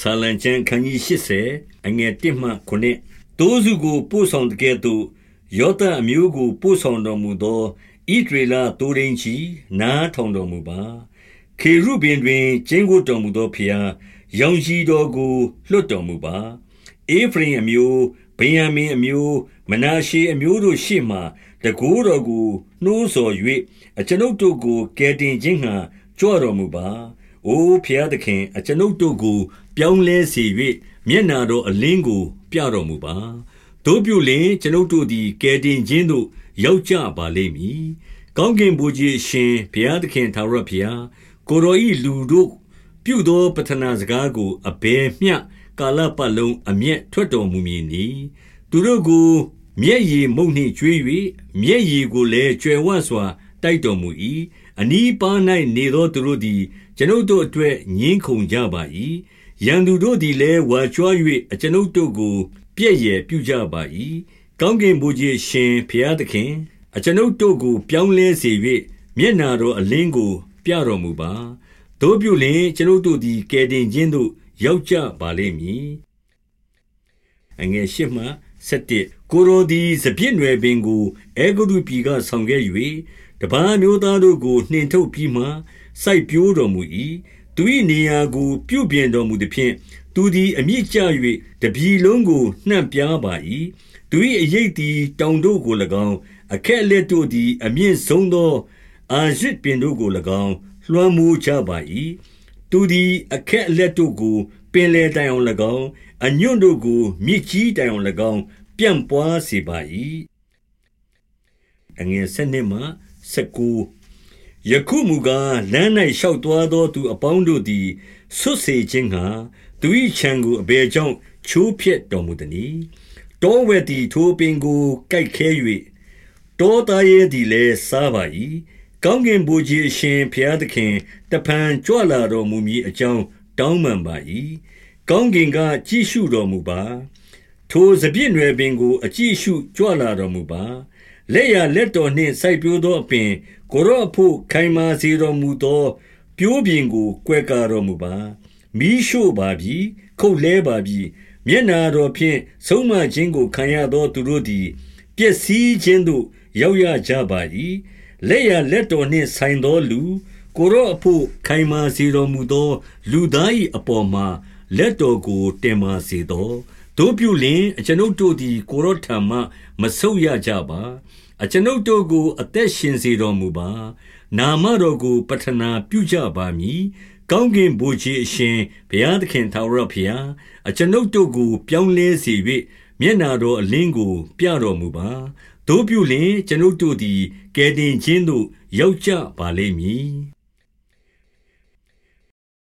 ဆာလံကျမ်းခန်းကြီး80အငယ်1မှ9တိုးစုကိုပို့ဆောင်တဲ့ကဲ့သို့ယောသအမျိုးကိုပို့ဆောင်တော်မူသောဣဒရေလတိုးရင်းချီနားထောင်တော်မူပါခေရုဘင်တွင်ကျင်းကိုတော်မူသောဖျားရောင်ရှိတော်ကိုလွတ်တော်မူပါအေဖရင်အမျိုးဗင်ယမင်အမျိုးမနာရှေအမျိုးတို့ရှေ့မှတကိုးတော်ကိုနှိုးဆော်၍အကျွန်ုပ်တို့ကိုကယ်တင်ခြင်းဟံကြွတော်မူပါ။ အိုဖျားသခင် အကျွန်ုပ်တို့ကို ပြောင်းလဲစေ၍မျက်နာတော်အလင်းကို ပြတော်မူပါ။တို့ပြုလင်ကျွန်ုပ်တို့သည် ကယ်တင်ခြင်းသို့ ရောက်ကြပါလိမ့်မည်။ကောင်းကင်ဘုရားရှင် ဘုရားသခင်သာရဘုရား ကိုရောဤလူတို့ပြုသောပထနာစကားကို အဘယ်မျှ ကာလပတ်လုံး အမျက်ထွက်တော်မူမည်နီသူတို့ကို မျက်ရည်မုန်နှင့်ကျွေး၍မျက်ရည်ကိုလည်း ကြွယ်ဝစွာ တိုက်တော်မူ၏ အနီးပါး၌နေသောသူတို့သည် ကျွန်ုပ်တို့အတွက်ငင်းခုန်ကြပါ၏ရန်သူတို့သည်လည်း ဝါကြွား၍အကျွန်ုပ်တို့ကို ပြည့်ရပြုကြပါ၏ကောင်းကင်ဘုရားရှင်ဖျားသခင် အကျွန်ုပ်တို့ကို ပြောင်းလဲစေ၍မျက်နာတော်အလင်းကို ပြတော်မူပါတို့ပြုလင်ကျွန်ုပ်တို့သည် ကယ်တင်ခြင်းသို့ ရောက်ကြပါလိမ့်မည်အငယ်ရှစ်မှ7ကိုရိုသည် စပြည့်နွယ်ပင်ကိုအေဂုတုပြည်က ဆောင်ခဲ့၍ တပန်းမျိုးသားတို့ကို နှင်ထုတ်ပြီးမှ စိုက်ပျိုးတော်မူ၏သူ၏နေရာကို ပြုပြင်တော်မူသည်ဖြင့် သူသည် အမြင့်ကျ၍တပြီလုံးကို နှံ့ပြားပါ၏သူ၏အရေးသည် တောင်တို့ကို၎င်း အခက်လက်တို့သည် အမြင့်ဆုံးသော အာရစ်ပင်တို့ကို၎င်း လွှမ်းမိုးကြပါ၏သူသည် အခက်အလက်တို့ကို ပင်လေတိုင်အောင်၎င်း အညွန့်တို့ကို မြစ်ကြီးတိုင်အောင်၎င်း ပြန့်ပွားစေပါ၏အငယ်7မှ 19ယခုမူကားလမ်း၌ရှောက်သွားသောသူအပေါင်းတို့သည်ဆွတ်စေခြင်းဟာသူ၏ခြံကိုအဘယ်ကြောင့်ချိုးဖျက်တော်မူသည်။တောဝက်သည်ထိုပင်ကိုကိုက်ခဲ၍တောသားရဲသည်လည်းစားပါ၏။ကောင်းကင်ဘုရားရှင်ဘုရားသခင်တဖန်ကြွလာတော်မူမည်အကြောင်းတောင်းပန်ပါ၏။ကောင်းကင်ကကြည့်ရှုတော်မူပါ။ထိုစပြည့်နွယ်ပင်ကို အကြည့်ရှုကြွလာတော်မူပါ။ လက်ရလက်တော်နှင့်စိုက်ပျိုးသောအပင်ကိုရော့ဖို့ခိုင်မာစေတော်မူသော ပြိုးပြင်ကိုကွယ်ကာတော်မူပါ။မိရှို့ပါပြီခုတ်လဲပါပြီမျက်နာတော်ဖြင့်ဆုံးမခြင်းကိုခံရသောသူတို့သည်ပျက်စီးခြင်းသို့ရောက်ရကြပါ၏လက်ရလက်တော်နှင့်ဆိုင်သောလူ ကိုရော့အဖို့ခိုင်မာစေတော်မူသော လူသား၏အပေါ်မှာလက်တော်ကိုတင်ပါစေသော တို့ပြုလင်အကျွန်ုပ်တို့သည် ကိုရော့ထံမှမဆုတ်ရကြပါအကျွန်ုပ်တို့ကို အသက်ရှင်စေတော်မူပါနာမတော်ကိုပတနာပြုကြပါမည်ကောင်းကင်ဘုရားအရှင်ဘုရားသခင်သာရဘုရားအကျွန်ုပ်တို့ကို ပြောင်းလဲစေ၍မျက်နာတော်အလင်းကို ပြတော်မူပါတို့ပြုလင်ကျွန်ုပ်တို့သည်ကယ်တင်ခြင်းသို့ရောက်ကြပါလိမ့်မည်